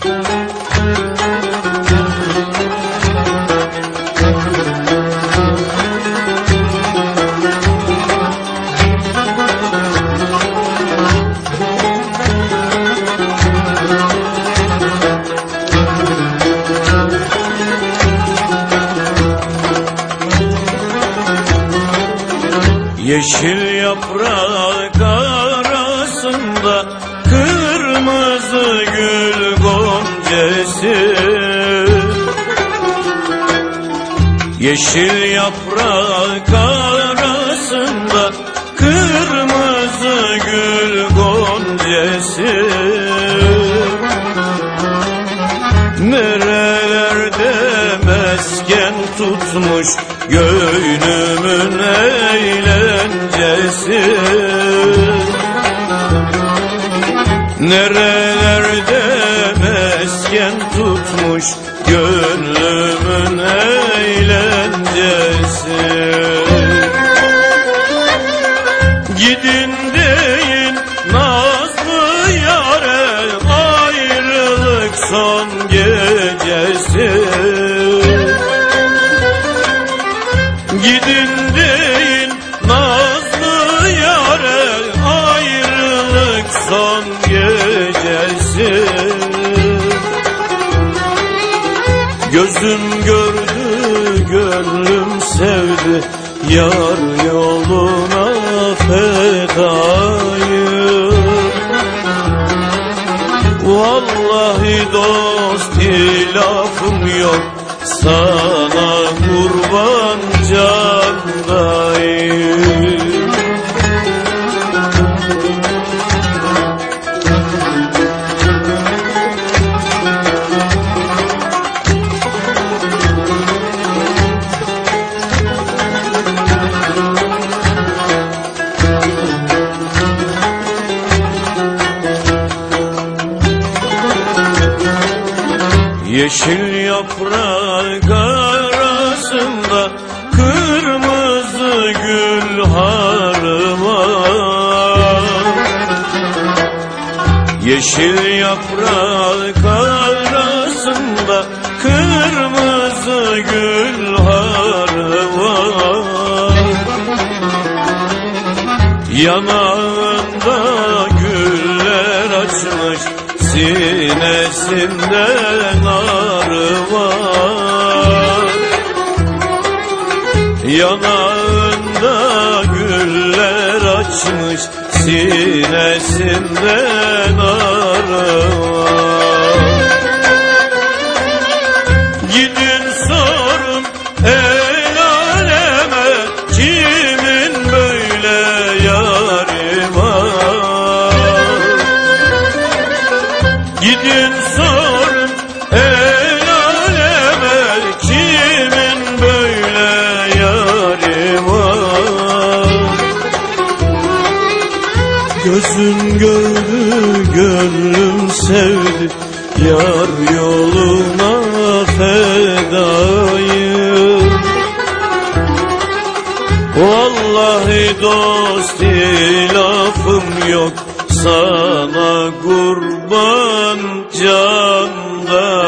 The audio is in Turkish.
Yeşil yaprak Yeşil yaprak arasında kırmızı gül goncesi Nerelerde mesken tutmuş gönlümün eğlencesi? Nerelerde mesken tutmuş gönlümün eğlencesi Gidin deyin nazlı yare ayrılık son gecesi. Gözüm gördü gönlüm sevdi Yar yoluna fedayım Vallahi dost lafım yok Sana Yeşil yaprak arasında kırmızı gül harı var Yeşil yaprak arasında kırmızı gül harı var Yanağında güller açmış Sinesinde Yanağında güller açmış Sinesinde narı var Gözüm gördü gönlüm sevdi. Yar yoluna fedayım. Vallahi dost lafım yok. Sana kurban candayım